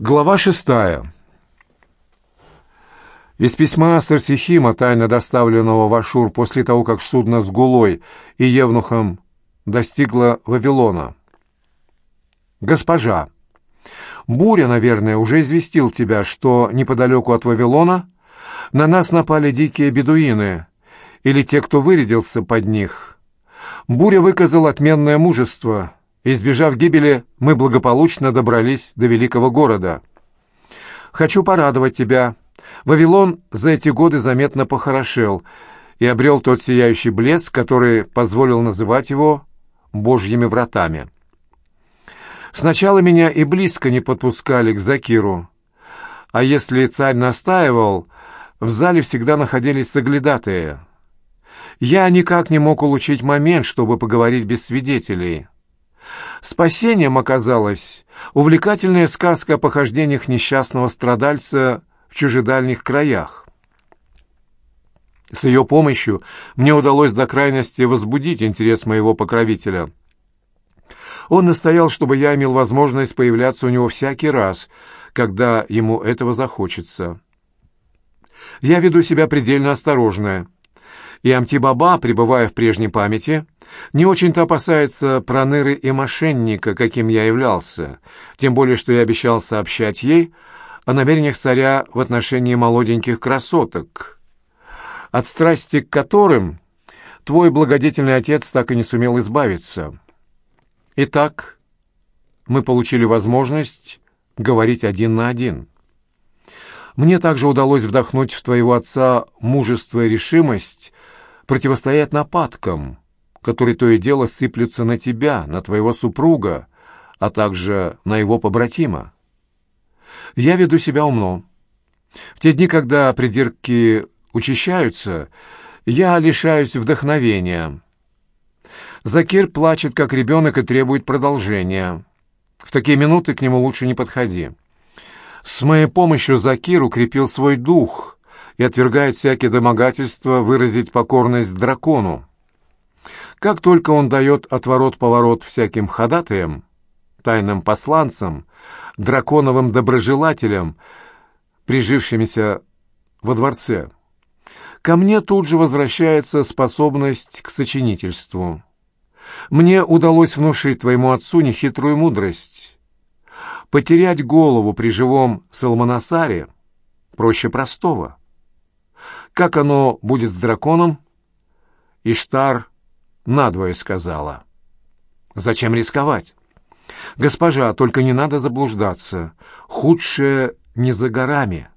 Глава шестая. Из письма Сарсихима, тайно доставленного в Ашур после того, как судно с Гулой и Евнухом достигло Вавилона. «Госпожа, буря, наверное, уже известил тебя, что неподалеку от Вавилона на нас напали дикие бедуины или те, кто вырядился под них. Буря выказал отменное мужество» Избежав гибели, мы благополучно добрались до великого города. Хочу порадовать тебя. Вавилон за эти годы заметно похорошел и обрел тот сияющий блеск, который позволил называть его «божьими вратами». Сначала меня и близко не подпускали к Закиру, а если царь настаивал, в зале всегда находились соглядатые. Я никак не мог улучшить момент, чтобы поговорить без свидетелей. Спасением оказалась увлекательная сказка о похождениях несчастного страдальца в чужедальних краях. С ее помощью мне удалось до крайности возбудить интерес моего покровителя. Он настоял, чтобы я имел возможность появляться у него всякий раз, когда ему этого захочется. Я веду себя предельно осторожно, и Амти-Баба, пребывая в прежней памяти, не очень-то опасается проныры и мошенника, каким я являлся, тем более, что я обещал сообщать ей о намерениях царя в отношении молоденьких красоток, от страсти к которым твой благодетельный отец так и не сумел избавиться. Итак, мы получили возможность говорить один на один. Мне также удалось вдохнуть в твоего отца мужество и решимость противостоять нападкам, которые то и дело сыплются на тебя, на твоего супруга, а также на его побратима. Я веду себя умно. В те дни, когда придирки учащаются, я лишаюсь вдохновения. Закир плачет, как ребенок, и требует продолжения. В такие минуты к нему лучше не подходи. С моей помощью Закир укрепил свой дух и отвергает всякие домогательства выразить покорность дракону. Как только он дает отворот-поворот всяким ходатаям, тайным посланцам, драконовым доброжелателям, прижившимися во дворце, ко мне тут же возвращается способность к сочинительству. Мне удалось внушить твоему отцу нехитрую мудрость. Потерять голову при живом Салманасаре проще простого. Как оно будет с драконом? Иштар надвое сказала. «Зачем рисковать?» «Госпожа, только не надо заблуждаться. Худшее не за горами».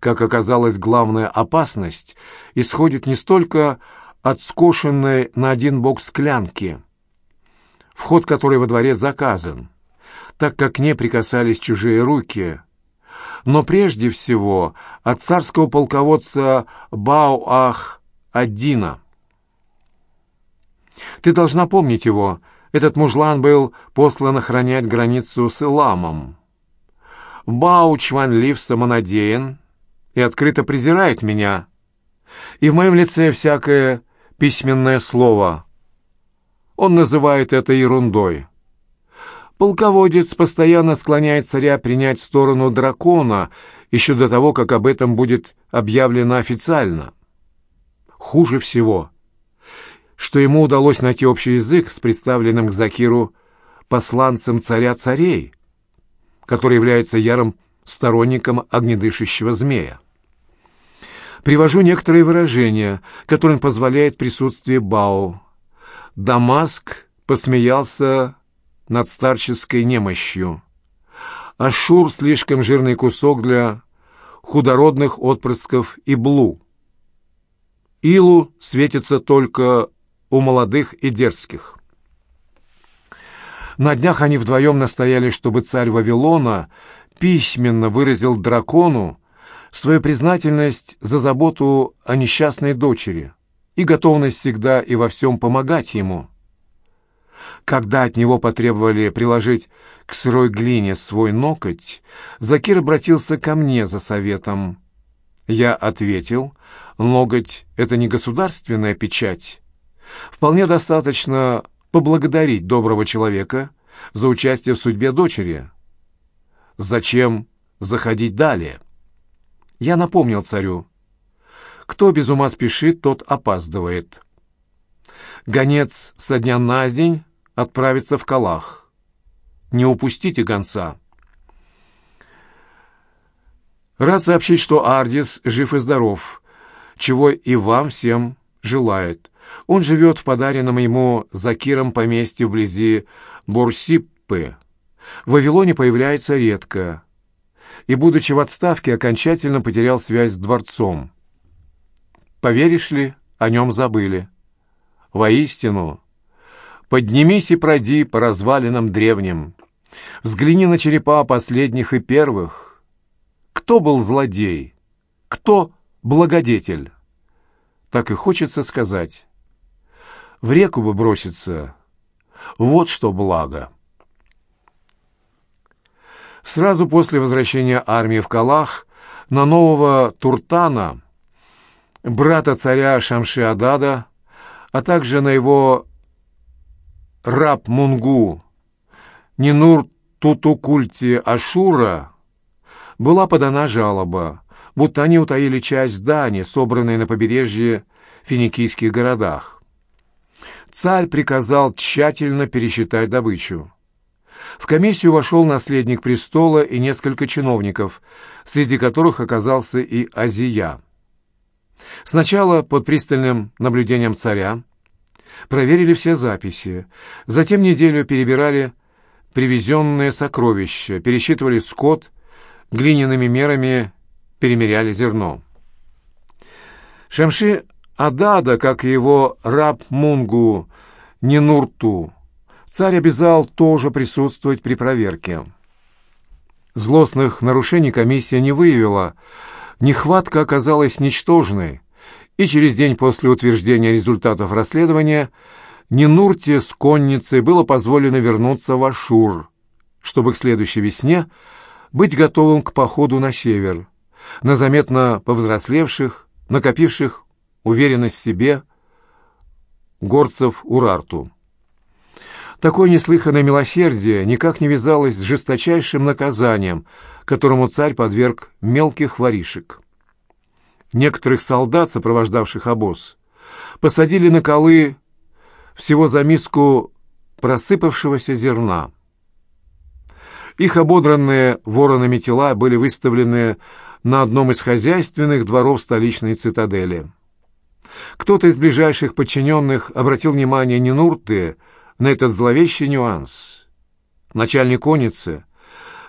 Как оказалось, главная опасность исходит не столько от скошенной на один бок склянки, вход которой во дворе заказан, так как к ней прикасались чужие руки, но прежде всего от царского полководца Бауах-Аддина. Ты должна помнить его. Этот мужлан был послан охранять границу с Иламом. Бау чванлив самонадеян и открыто презирает меня. И в моем лице всякое письменное слово. Он называет это ерундой. Полководец постоянно склоняет царя принять сторону дракона еще до того, как об этом будет объявлено официально. Хуже всего — что ему удалось найти общий язык с представленным к Закиру посланцем царя царей, который является ярым сторонником огнедышащего змея. Привожу некоторые выражения, которым позволяет присутствие Бао. Дамаск посмеялся над старческой немощью. Ашур — слишком жирный кусок для худородных отпрысков и блу. Илу светится только у молодых и дерзких. На днях они вдвоем настояли, чтобы царь Вавилона письменно выразил дракону свою признательность за заботу о несчастной дочери и готовность всегда и во всем помогать ему. Когда от него потребовали приложить к сырой глине свой ноготь, Закир обратился ко мне за советом. Я ответил, ноготь — это не государственная печать, Вполне достаточно поблагодарить доброго человека за участие в судьбе дочери. зачем заходить далее. Я напомнил царю. Кто без ума спешит, тот опаздывает. Гонец со дня на день отправится в Калах. Не упустите гонца. Рад сообщить, что Ардис жив и здоров, чего и вам всем желает. Он живет в подаренном ему Закиром поместье вблизи Бурсиппы. В Вавилоне появляется редко. И, будучи в отставке, окончательно потерял связь с дворцом. Поверишь ли, о нем забыли. Воистину, поднимись и пройди по развалинам древним. Взгляни на черепа последних и первых. Кто был злодей? Кто благодетель? Так и хочется сказать. В реку бы броситься. Вот что благо. Сразу после возвращения армии в Калах на нового Туртана, брата царя Шамши-Адада, а также на его раб Мунгу, Нинур Тутукульти Ашура, была подана жалоба, будто они утаили часть дани, собранной на побережье финикийских городах. Царь приказал тщательно пересчитать добычу. В комиссию вошел наследник престола и несколько чиновников, среди которых оказался и Азия. Сначала под пристальным наблюдением царя проверили все записи, затем неделю перебирали привезенные сокровища, пересчитывали скот, глиняными мерами перемеряли зерно. Шамши Адада, как и его раб Мунгу Нинурту, царь обязал тоже присутствовать при проверке. Злостных нарушений комиссия не выявила, нехватка оказалась ничтожной, и через день после утверждения результатов расследования Нинурте с конницей было позволено вернуться в Ашур, чтобы к следующей весне быть готовым к походу на север, на заметно повзрослевших, накопивших уверенность в себе горцев Урарту. Такое неслыханное милосердие никак не вязалось с жесточайшим наказанием, которому царь подверг мелких воришек. Некоторых солдат, сопровождавших обоз, посадили на колы всего за миску просыпавшегося зерна. Их ободранные воронами тела были выставлены на одном из хозяйственных дворов столичной цитадели. Кто-то из ближайших подчиненных обратил внимание Нинурты на этот зловещий нюанс. Начальник конницы,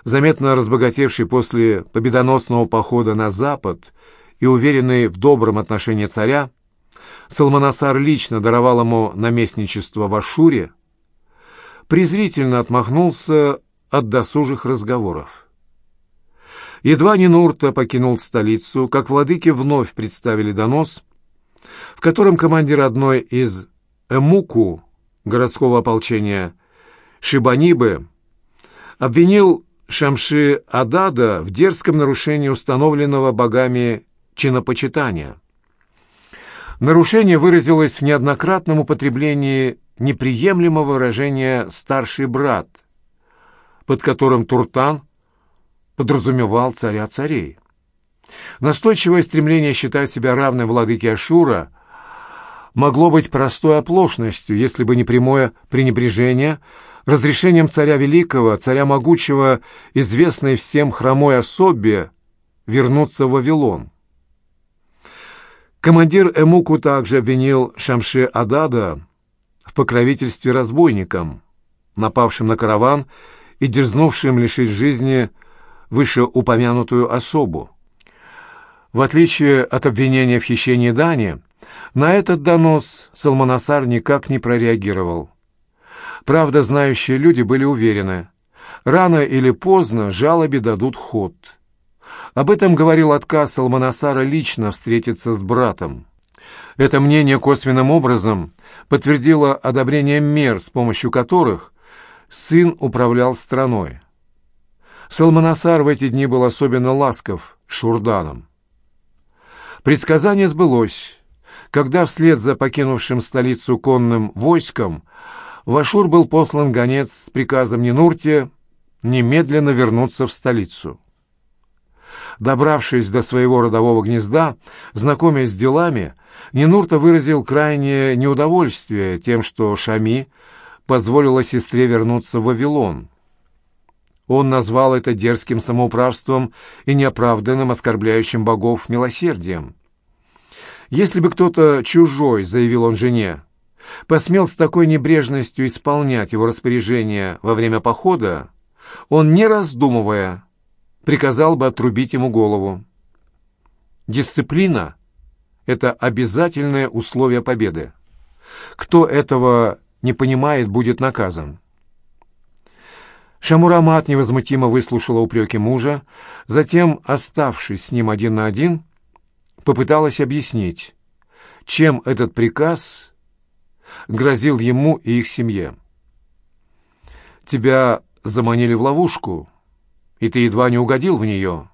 заметно разбогатевший после победоносного похода на запад и уверенный в добром отношении царя, Салманасар лично даровал ему наместничество в Ашуре, презрительно отмахнулся от досужих разговоров. Едва Нинурта покинул столицу, как владыки вновь представили донос, в котором командир одной из Эмуку городского ополчения Шибанибы обвинил Шамши Адада в дерзком нарушении установленного богами чинопочитания. Нарушение выразилось в неоднократном употреблении неприемлемого выражения «старший брат», под которым Туртан подразумевал царя царей. Настойчивое стремление считать себя равным владыке Ашура могло быть простой оплошностью, если бы не прямое пренебрежение разрешением царя Великого, царя Могучего, известной всем хромой особе, вернуться в Вавилон. Командир Эмуку также обвинил Шамши Адада в покровительстве разбойникам, напавшим на караван и дерзнувшим лишить жизни вышеупомянутую особу. В отличие от обвинения в хищении дани, на этот донос Салманасар никак не прореагировал. Правда, знающие люди были уверены, рано или поздно жалобе дадут ход. Об этом говорил отказ Салманасара лично встретиться с братом. Это мнение косвенным образом подтвердило одобрение мер, с помощью которых сын управлял страной. Салманасар в эти дни был особенно ласков Шурданом. Предсказание сбылось когда вслед за покинувшим столицу конным войском в Ашур был послан гонец с приказом Нинурте немедленно вернуться в столицу. Добравшись до своего родового гнезда, знакомясь с делами, Нинурта выразил крайнее неудовольствие тем, что Шами позволила сестре вернуться в Вавилон. Он назвал это дерзким самоуправством и неоправданным оскорбляющим богов милосердием. Если бы кто-то чужой, заявил он жене, посмел с такой небрежностью исполнять его распоряжения во время похода, он, не раздумывая, приказал бы отрубить ему голову. Дисциплина — это обязательное условие победы. Кто этого не понимает, будет наказан. Шамурамат невозмутимо выслушала упреки мужа, затем, оставшись с ним один на один, попыталась объяснить, чем этот приказ грозил ему и их семье. «Тебя заманили в ловушку, и ты едва не угодил в нее».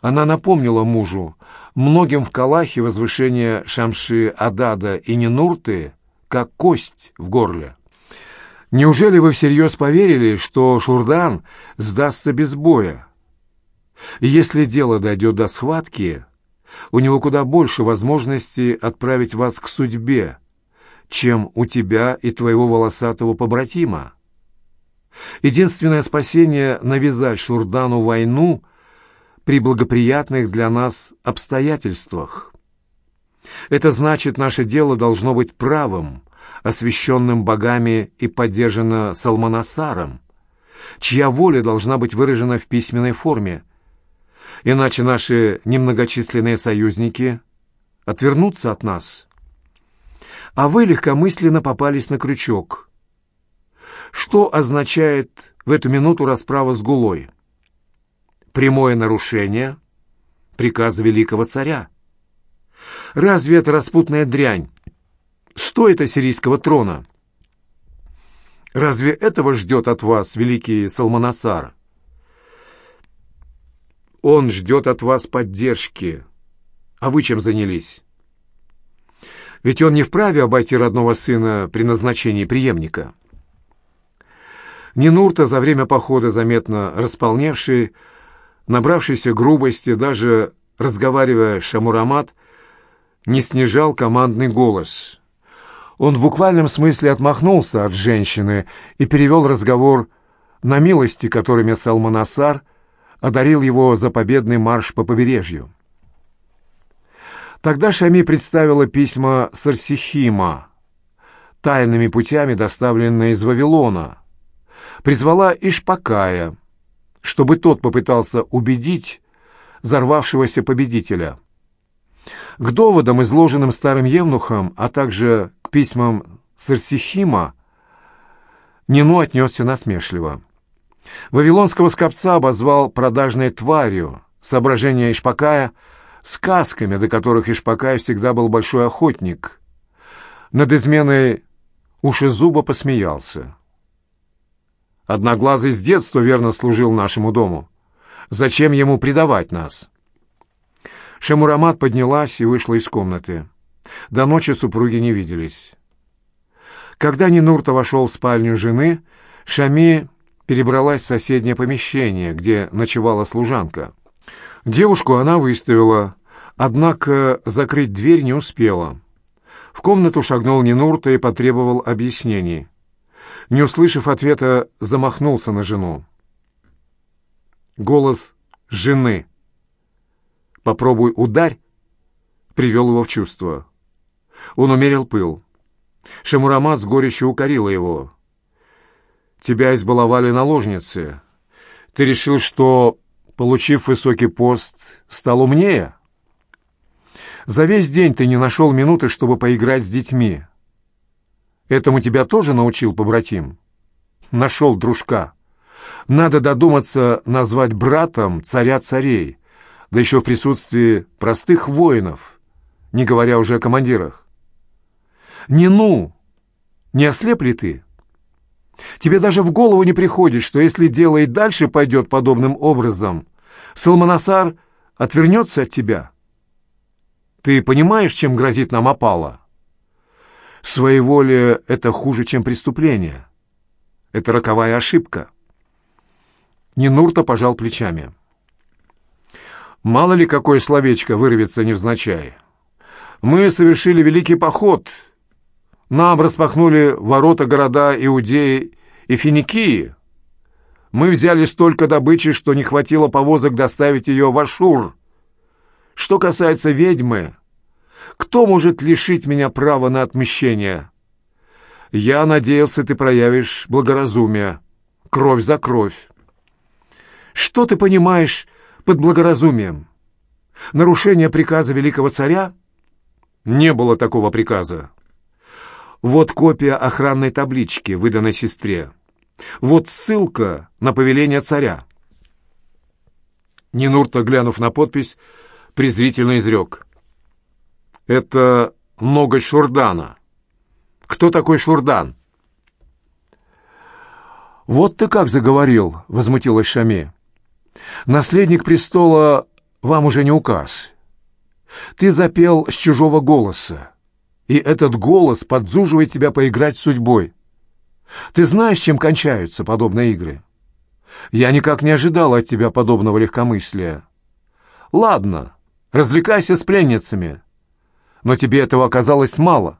Она напомнила мужу, многим в Калахе возвышение Шамши Адада и Нинурты как кость в горле. Неужели вы всерьез поверили, что Шурдан сдастся без боя? Если дело дойдет до схватки, у него куда больше возможностей отправить вас к судьбе, чем у тебя и твоего волосатого побратима. Единственное спасение — навязать Шурдану войну при благоприятных для нас обстоятельствах. Это значит, наше дело должно быть правым, освященным богами и поддержано Салманасаром, чья воля должна быть выражена в письменной форме. Иначе наши немногочисленные союзники отвернутся от нас. А вы легкомысленно попались на крючок. Что означает в эту минуту расправа с Гулой? Прямое нарушение приказа великого царя. Разве это распутная дрянь, стоит ассирийского трона. Разве этого ждет от вас великий Салманасар? Он ждет от вас поддержки. А вы чем занялись? Ведь он не вправе обойти родного сына при назначении преемника. Нинурта, за время похода заметно располневший, набравшийся грубости, даже разговаривая Шамурамат, не снижал командный голос. Он в буквальном смысле отмахнулся от женщины и перевел разговор на милости, которыми Салманасар одарил его за победный марш по побережью. Тогда Шами представила письма Сарсихима, тайными путями доставленные из Вавилона, призвала Ишпакая, чтобы тот попытался убедить взорвавшегося победителя. К доводам, изложенным старым евнухом, а также к письмам Сарсихима Нину отнесся насмешливо. Вавилонского скопца обозвал продажной тварью, соображения Ишпакая — сказками, до которых Ишпакай всегда был большой охотник. Над изменой Ушезуба посмеялся. Одноглазый с детства верно служил нашему дому. Зачем ему предавать нас? Шамурамат поднялась и вышла из комнаты. До ночи супруги не виделись. Когда Нинурта вошел в спальню жены, Шами перебралась в соседнее помещение, где ночевала служанка. Девушку она выставила, однако закрыть дверь не успела. В комнату шагнул Нинурта и потребовал объяснений. Не услышав ответа, замахнулся на жену. Голос жены. «Попробуй ударь!» привел его в чувство. Он умерил пыл. Шамурамат с горечью укорила его. «Тебя избаловали наложницы. Ты решил, что, получив высокий пост, стал умнее? За весь день ты не нашел минуты, чтобы поиграть с детьми. Этому тебя тоже научил побратим? Нашел дружка. Надо додуматься назвать братом царя царей, да еще в присутствии простых воинов» не говоря уже о командирах. Не ну! Не ослеп ли ты? Тебе даже в голову не приходит, что если дело и дальше пойдет подобным образом, Салманасар отвернется от тебя. Ты понимаешь, чем грозит нам опала? Своеволие — это хуже, чем преступление. Это роковая ошибка. Нинурта пожал плечами. «Мало ли какое словечко вырвется невзначай. Мы совершили великий поход. Нам распахнули ворота города Иудеи и Финикии. Мы взяли столько добычи, что не хватило повозок доставить ее в Ашур. Что касается ведьмы, кто может лишить меня права на отмещение? Я надеялся, ты проявишь благоразумие. Кровь за кровь. Что ты понимаешь под благоразумием? Нарушение приказа великого царя? Не было такого приказа. Вот копия охранной таблички, выданной сестре. Вот ссылка на повеление царя. Нинурта, глянув на подпись, презрительно изрек. «Это ноготь Шурдана. Кто такой Шурдан?» «Вот ты как заговорил», — возмутилась Шами. «Наследник престола вам уже не указ. Ты запел с чужого голоса, и этот голос подзуживает тебя поиграть с судьбой. Ты знаешь, чем кончаются подобные игры? Я никак не ожидал от тебя подобного легкомыслия. Ладно, развлекайся с пленницами, но тебе этого оказалось мало.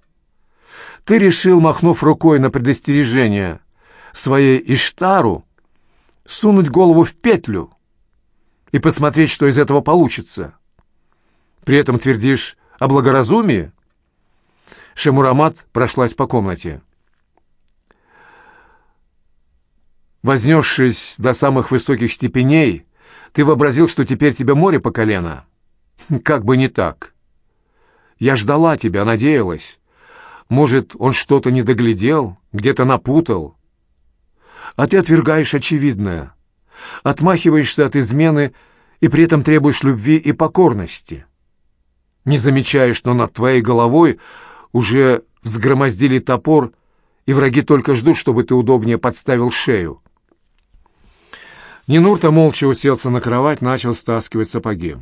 Ты решил, махнув рукой на предостережение своей Иштару, сунуть голову в петлю и посмотреть, что из этого получится. При этом твердишь о благоразумии? Шемурамат прошлась по комнате. Вознесшись до самых высоких степеней, ты вообразил, что теперь тебе море по колено? Как бы не так. Я ждала тебя, надеялась. Может, он что-то не доглядел, где-то напутал. А ты отвергаешь очевидное, отмахиваешься от измены и при этом требуешь любви и покорности. Не замечаешь, что над твоей головой уже взгромоздили топор, и враги только ждут, чтобы ты удобнее подставил шею. Нинурта молча уселся на кровать, начал стаскивать сапоги.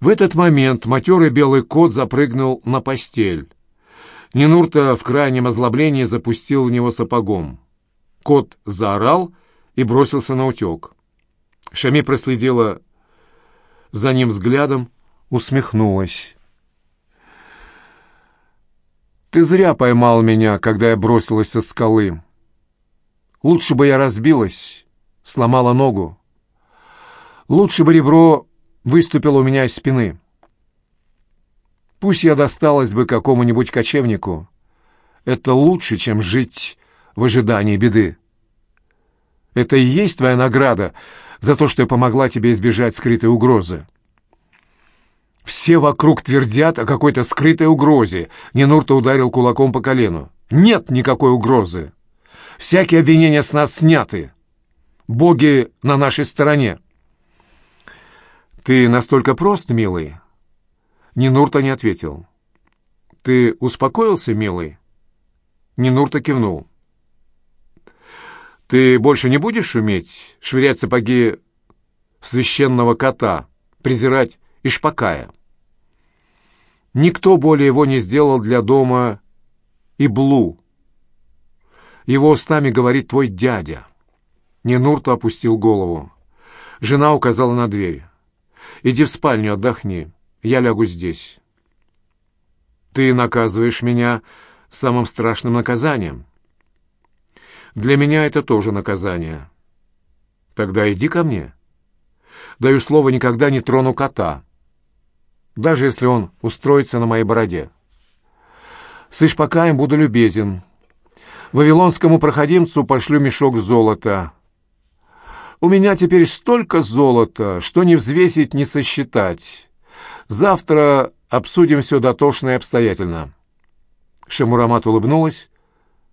В этот момент матерый белый кот запрыгнул на постель. Нинурта в крайнем озлоблении запустил в него сапогом. Кот заорал и бросился на утек. Шами проследила за ним взглядом, усмехнулась. «Ты зря поймал меня, когда я бросилась со скалы. Лучше бы я разбилась» сломала ногу. Лучше бы ребро выступило у меня из спины. Пусть я досталась бы какому-нибудь кочевнику. Это лучше, чем жить в ожидании беды. Это и есть твоя награда за то, что я помогла тебе избежать скрытой угрозы. Все вокруг твердят о какой-то скрытой угрозе. Ненурта ударил кулаком по колену. Нет никакой угрозы. Всякие обвинения с нас сняты боги на нашей стороне. «Ты настолько прост, милый?» Нинурта не ответил. «Ты успокоился, милый?» Нинурта кивнул. «Ты больше не будешь уметь швырять сапоги в священного кота, презирать Ишпакая?» Никто более его не сделал для дома Иблу. Его устами говорит твой дядя. Нинурту опустил голову. Жена указала на дверь. «Иди в спальню, отдохни. Я лягу здесь». «Ты наказываешь меня самым страшным наказанием». «Для меня это тоже наказание». «Тогда иди ко мне». «Даю слово, никогда не трону кота, даже если он устроится на моей бороде». «Слышь, пока им буду любезен. Вавилонскому проходимцу пошлю мешок золота». У меня теперь столько золота, что не взвесить, не сосчитать. Завтра обсудим все дотошно и обстоятельно». Шамурамат улыбнулась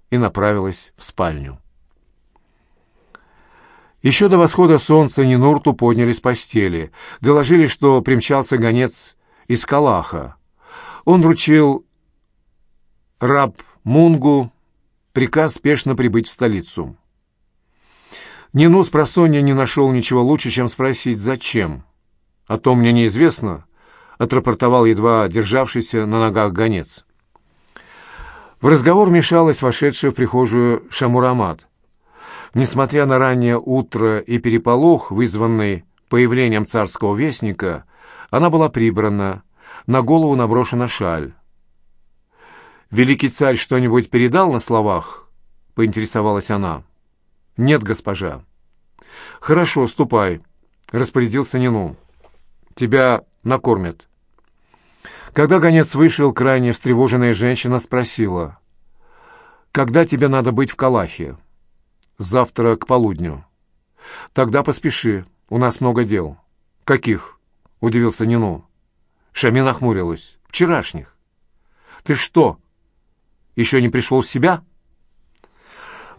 и направилась в спальню. Еще до восхода солнца Нинурту подняли с постели. Доложили, что примчался гонец из Калаха. Он вручил раб Мунгу приказ спешно прибыть в столицу. Нину с просонья не нашел ничего лучше, чем спросить, зачем. «А то мне неизвестно», — отрапортовал едва державшийся на ногах гонец. В разговор мешалась вошедшая в прихожую Шамурамат. Несмотря на раннее утро и переполох, вызванный появлением царского вестника, она была прибрана, на голову наброшена шаль. «Великий царь что-нибудь передал на словах?» — поинтересовалась она. «Нет, госпожа». «Хорошо, ступай», — распорядился Нину. «Тебя накормят». Когда гонец вышел, крайне встревоженная женщина спросила, «Когда тебе надо быть в Калахе?» «Завтра к полудню». «Тогда поспеши, у нас много дел». «Каких?» — удивился Нину. Шами нахмурилась. «Вчерашних». «Ты что, еще не пришел в себя?»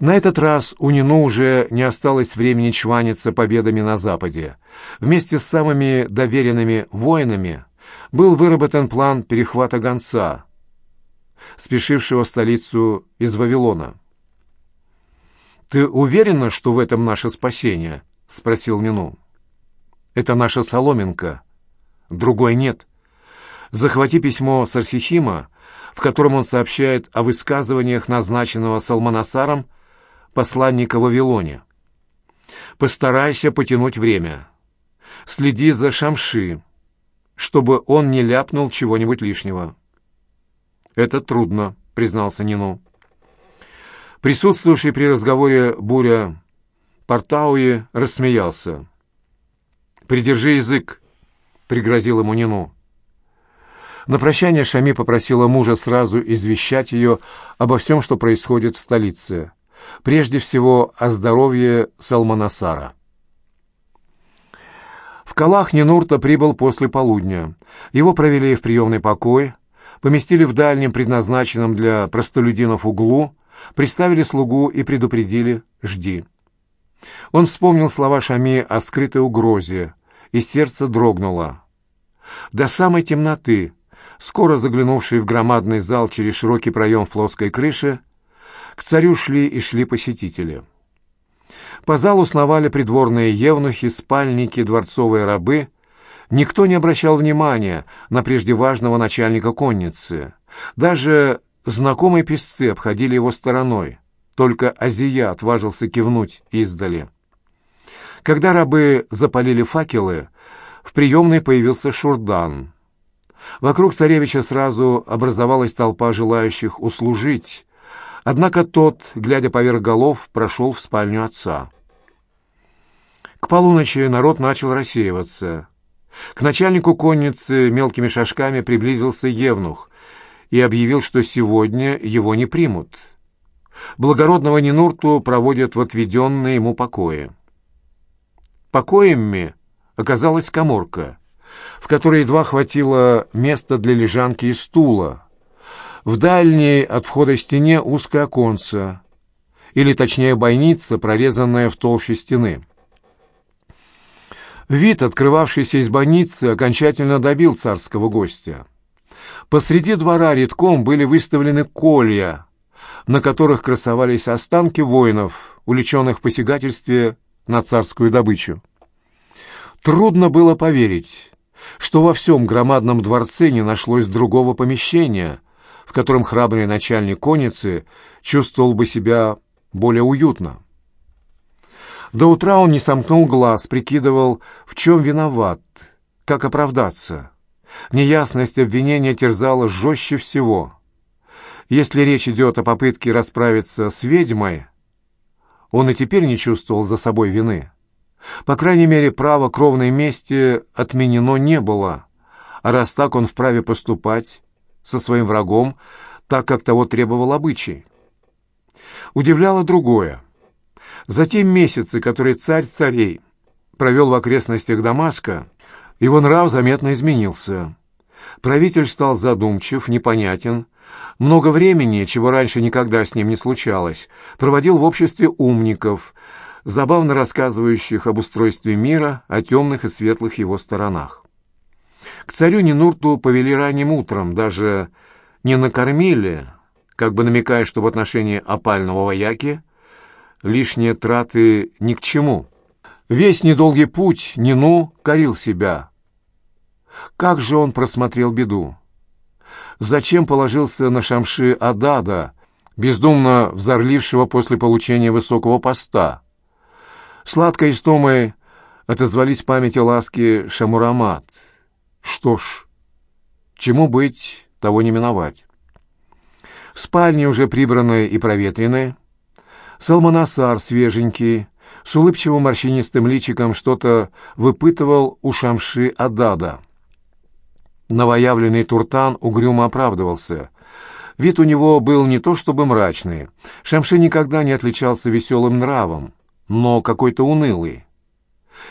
На этот раз у Нину уже не осталось времени чваниться победами на Западе. Вместе с самыми доверенными воинами был выработан план перехвата гонца, спешившего в столицу из Вавилона. «Ты уверена, что в этом наше спасение?» — спросил Нину. «Это наша соломинка. Другой нет. Захвати письмо Сарсихима, в котором он сообщает о высказываниях назначенного Салманасаром посланника Вавилоне. Постарайся потянуть время. Следи за Шамши, чтобы он не ляпнул чего-нибудь лишнего. «Это трудно», — признался Нину. Присутствующий при разговоре Буря Портауи рассмеялся. «Придержи язык», — пригрозил ему Нину. На прощание Шами попросила мужа сразу извещать ее обо всем, что происходит в столице. Прежде всего, о здоровье Салманасара. В Калах Нинурта прибыл после полудня. Его провели в приемный покой, поместили в дальнем, предназначенном для простолюдинов углу, приставили слугу и предупредили «жди». Он вспомнил слова Шами о скрытой угрозе, и сердце дрогнуло. До самой темноты, скоро заглянувший в громадный зал через широкий проем в плоской крыше, к царю шли и шли посетители. По залу сновали придворные евнухи, спальники, дворцовые рабы. Никто не обращал внимания на прежде важного начальника конницы. Даже знакомые песцы обходили его стороной. Только Азия отважился кивнуть издали. Когда рабы запалили факелы, в приемной появился Шурдан. Вокруг царевича сразу образовалась толпа желающих услужить, однако тот, глядя поверх голов, прошел в спальню отца. К полуночи народ начал рассеиваться. К начальнику конницы мелкими шажками приблизился Евнух и объявил, что сегодня его не примут. Благородного Нинурту проводят в отведенные ему покои. Покоями оказалась коморка, в которой едва хватило места для лежанки и стула. В дальней от входа стене узкое оконце, или точнее бойница, прорезанная в толще стены. Вид, открывавшийся из больницы, окончательно добил царского гостя. Посреди двора редком были выставлены колья, на которых красовались останки воинов, уличенных посягательстве на царскую добычу. Трудно было поверить, что во всем громадном дворце не нашлось другого помещения, в котором храбрый начальник конницы чувствовал бы себя более уютно. До утра он не сомкнул глаз, прикидывал, в чем виноват, как оправдаться. Неясность обвинения терзала жестче всего. Если речь идет о попытке расправиться с ведьмой, он и теперь не чувствовал за собой вины. По крайней мере, право кровной мести отменено не было, а раз так он вправе поступать со своим врагом, так как того требовал обычай. Удивляло другое. За те месяцы, которые царь царей провел в окрестностях Дамаска, его нрав заметно изменился. Правитель стал задумчив, непонятен, много времени, чего раньше никогда с ним не случалось, проводил в обществе умников, забавно рассказывающих об устройстве мира, о темных и светлых его сторонах. К царю Нинурту повели ранним утром, даже не накормили, как бы намекая, что в отношении опального вояки лишние траты ни к чему. Весь недолгий путь Нину корил себя. Как же он просмотрел беду? Зачем положился на Шамши Адада, бездумно взорлившего после получения высокого поста. Сладкой истомой отозвались в памяти ласки Шамурамат. Что ж, чему быть, того не миновать. В спальне уже прибранной и проветренной, Салманасар свеженький, с улыбчивым морщинистым личиком что-то выпытывал у Шамши Адада. Новоявленный Туртан угрюмо оправдывался. Вид у него был не то чтобы мрачный. Шамши никогда не отличался веселым нравом, но какой-то унылый.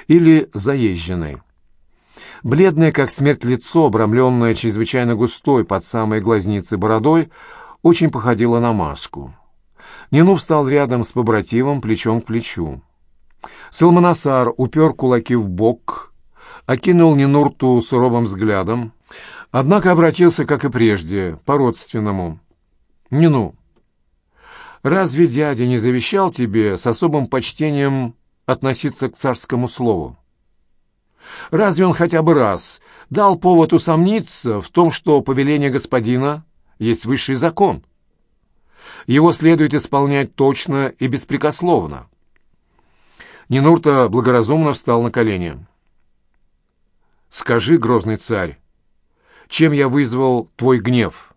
Или заезженный. Бледное, как смерть лицо, обрамленное чрезвычайно густой под самой глазницей бородой, очень походило на маску. Нину встал рядом с побратимом, плечом к плечу. Салманасар упер кулаки в бок, окинул Нинурту суровым взглядом, однако обратился, как и прежде, по-родственному. «Нину, разве дядя не завещал тебе с особым почтением относиться к царскому слову? Разве он хотя бы раз дал повод усомниться в том, что повеление господина есть высший закон? Его следует исполнять точно и беспрекословно». Нинурта благоразумно встал на колени. «Скажи, грозный царь, чем я вызвал твой гнев?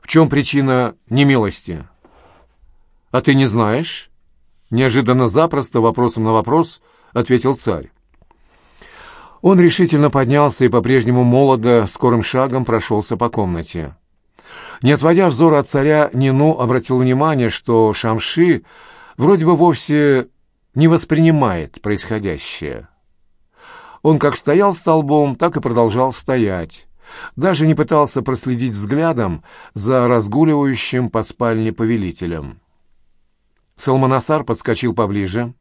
В чем причина немилости?» «А ты не знаешь?» Неожиданно запросто, вопросом на вопрос, ответил царь. Он решительно поднялся и по-прежнему молодо, скорым шагом прошелся по комнате. Не отводя взора от царя, Нину обратил внимание, что Шамши вроде бы вовсе не воспринимает происходящее. Он как стоял столбом, так и продолжал стоять. Даже не пытался проследить взглядом за разгуливающим по спальне повелителем. Салманасар подскочил поближе,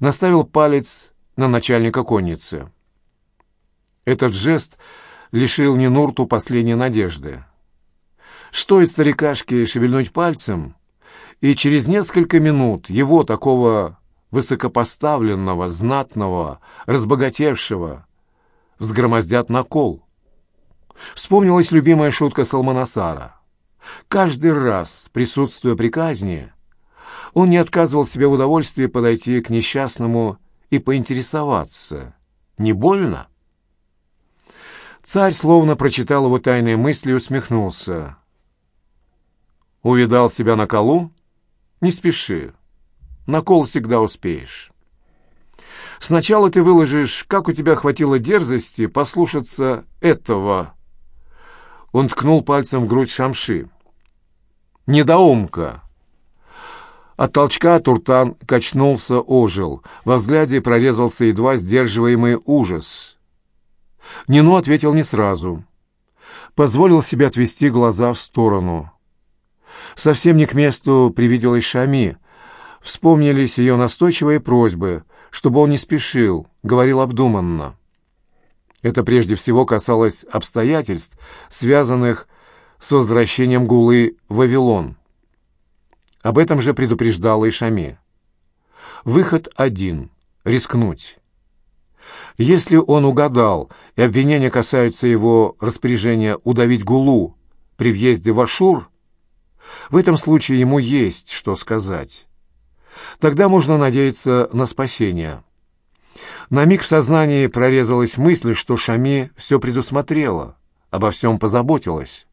наставил палец на начальника конницы. Этот жест лишил Нинурту последней надежды. Что из старикашки шевельнуть пальцем, и через несколько минут его, такого высокопоставленного, знатного, разбогатевшего, взгромоздят на кол. Вспомнилась любимая шутка Салманасара. Каждый раз, присутствуя при казни, он не отказывал себе в удовольствии подойти к несчастному и поинтересоваться. «Не больно?» Царь словно прочитал его тайные мысли и усмехнулся. «Увидал себя на колу? Не спеши. На кол всегда успеешь. Сначала ты выложишь, как у тебя хватило дерзости послушаться этого. Он ткнул пальцем в грудь Шамши. Недоумка. От толчка Туртан качнулся, ожил. Во взгляде прорезался едва сдерживаемый ужас. Нино ответил не сразу. Позволил себе отвести глаза в сторону. Совсем не к месту привиделась Шами, Вспомнились ее настойчивые просьбы, чтобы он не спешил, говорил обдуманно. Это прежде всего касалось обстоятельств, связанных с возвращением Гулы в Вавилон. Об этом же предупреждала и Шаме. Выход один — рискнуть. Если он угадал, и обвинения касаются его распоряжения удавить Гулу при въезде в Ашур, в этом случае ему есть что сказать. Тогда можно надеяться на спасение. На миг в сознании прорезалась мысль, что Шами все предусмотрела, обо всем позаботилась.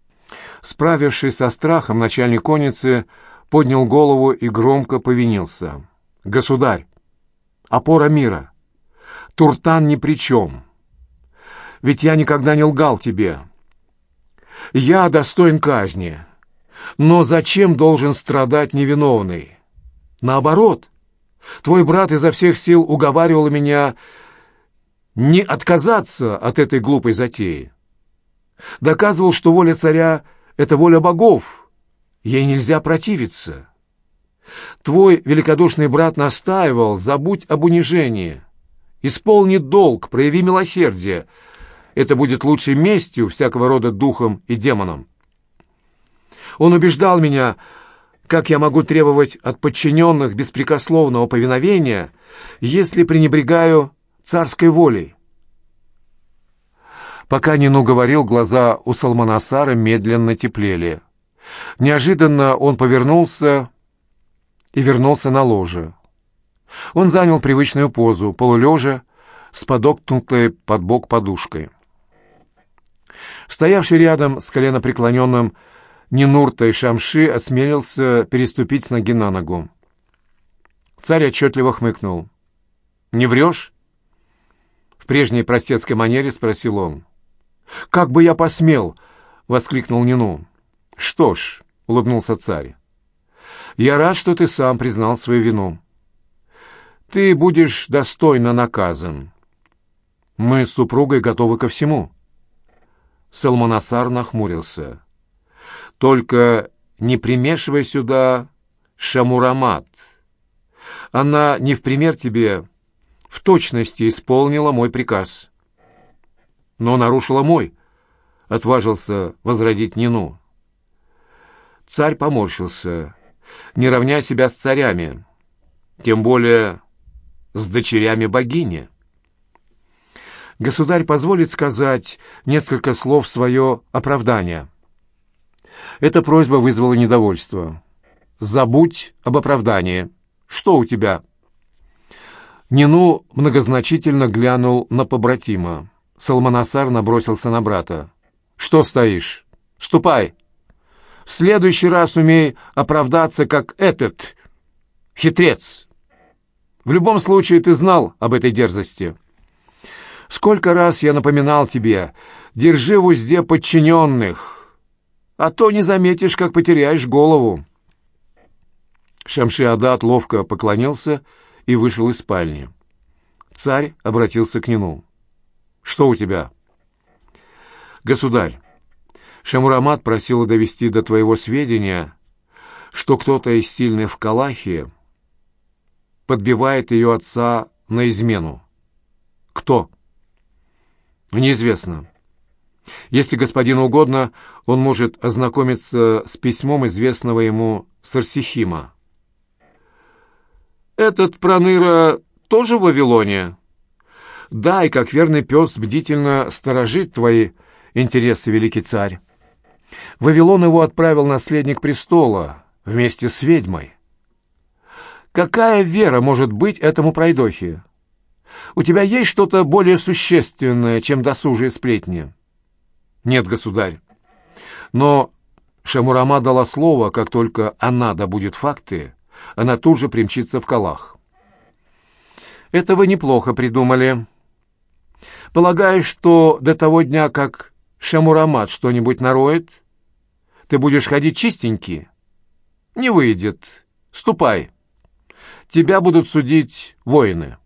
Справившись со страхом, начальник конницы поднял голову и громко повинился. «Государь! Опора мира! Туртан ни при чем! Ведь я никогда не лгал тебе! Я достоин казни! Но зачем должен страдать невиновный?» Наоборот, твой брат изо всех сил уговаривал меня не отказаться от этой глупой затеи. Доказывал, что воля царя — это воля богов, ей нельзя противиться. Твой великодушный брат настаивал, забудь об унижении. Исполни долг, прояви милосердие. Это будет лучшей местью всякого рода духом и демонам. Он убеждал меня, как я могу требовать от подчиненных беспрекословного повиновения, если пренебрегаю царской волей? Пока Нину говорил, глаза у Салманасара медленно теплели. Неожиданно он повернулся и вернулся на ложе. Он занял привычную позу, полулежа, с подоткнутой под бок подушкой. Стоявший рядом с коленопреклоненным Нинуртой Шамши осмелился переступить с ноги на ногу. Царь отчетливо хмыкнул. «Не врешь?» В прежней простецкой манере спросил он. «Как бы я посмел!» — воскликнул Нину. «Что ж», — улыбнулся царь, — «я рад, что ты сам признал свою вину. Ты будешь достойно наказан. Мы с супругой готовы ко всему». Салманасар нахмурился. «Только не примешивай сюда шамурамат. Она не в пример тебе в точности исполнила мой приказ. Но нарушила мой, — отважился возразить Нину. Царь поморщился, не равняя себя с царями, тем более с дочерями богини. Государь позволит сказать несколько слов свое оправдание. Эта просьба вызвала недовольство. «Забудь об оправдании. Что у тебя?» Нину многозначительно глянул на побратима. Салманасар набросился на брата. «Что стоишь? Ступай! В следующий раз умей оправдаться, как этот хитрец. В любом случае ты знал об этой дерзости. Сколько раз я напоминал тебе, держи в узде подчиненных, а то не заметишь, как потеряешь голову». Шамши-Адат ловко поклонился и вышел из спальни. Царь обратился к нему. «Что у тебя?» «Государь, Шамурамат просила довести до твоего сведения, что кто-то из сильных в Калахе подбивает ее отца на измену. Кто? Неизвестно. Если господину угодно, он может ознакомиться с письмом известного ему Сарсихима. Этот проныра тоже в Вавилоне? Да, и как верный пес бдительно сторожит твои интересы, великий царь. Вавилон его отправил наследник престола вместе с ведьмой. Какая вера может быть этому пройдохе? У тебя есть что-то более существенное, чем досужие сплетни? Нет, государь. Но Шамурама дала слово, как только она добудет факты, она тут же примчится в Калах. Это вы неплохо придумали. Полагаешь, что до того дня, как Шамурамат что-нибудь нароет, ты будешь ходить чистенький? Не выйдет. Ступай. Тебя будут судить воины».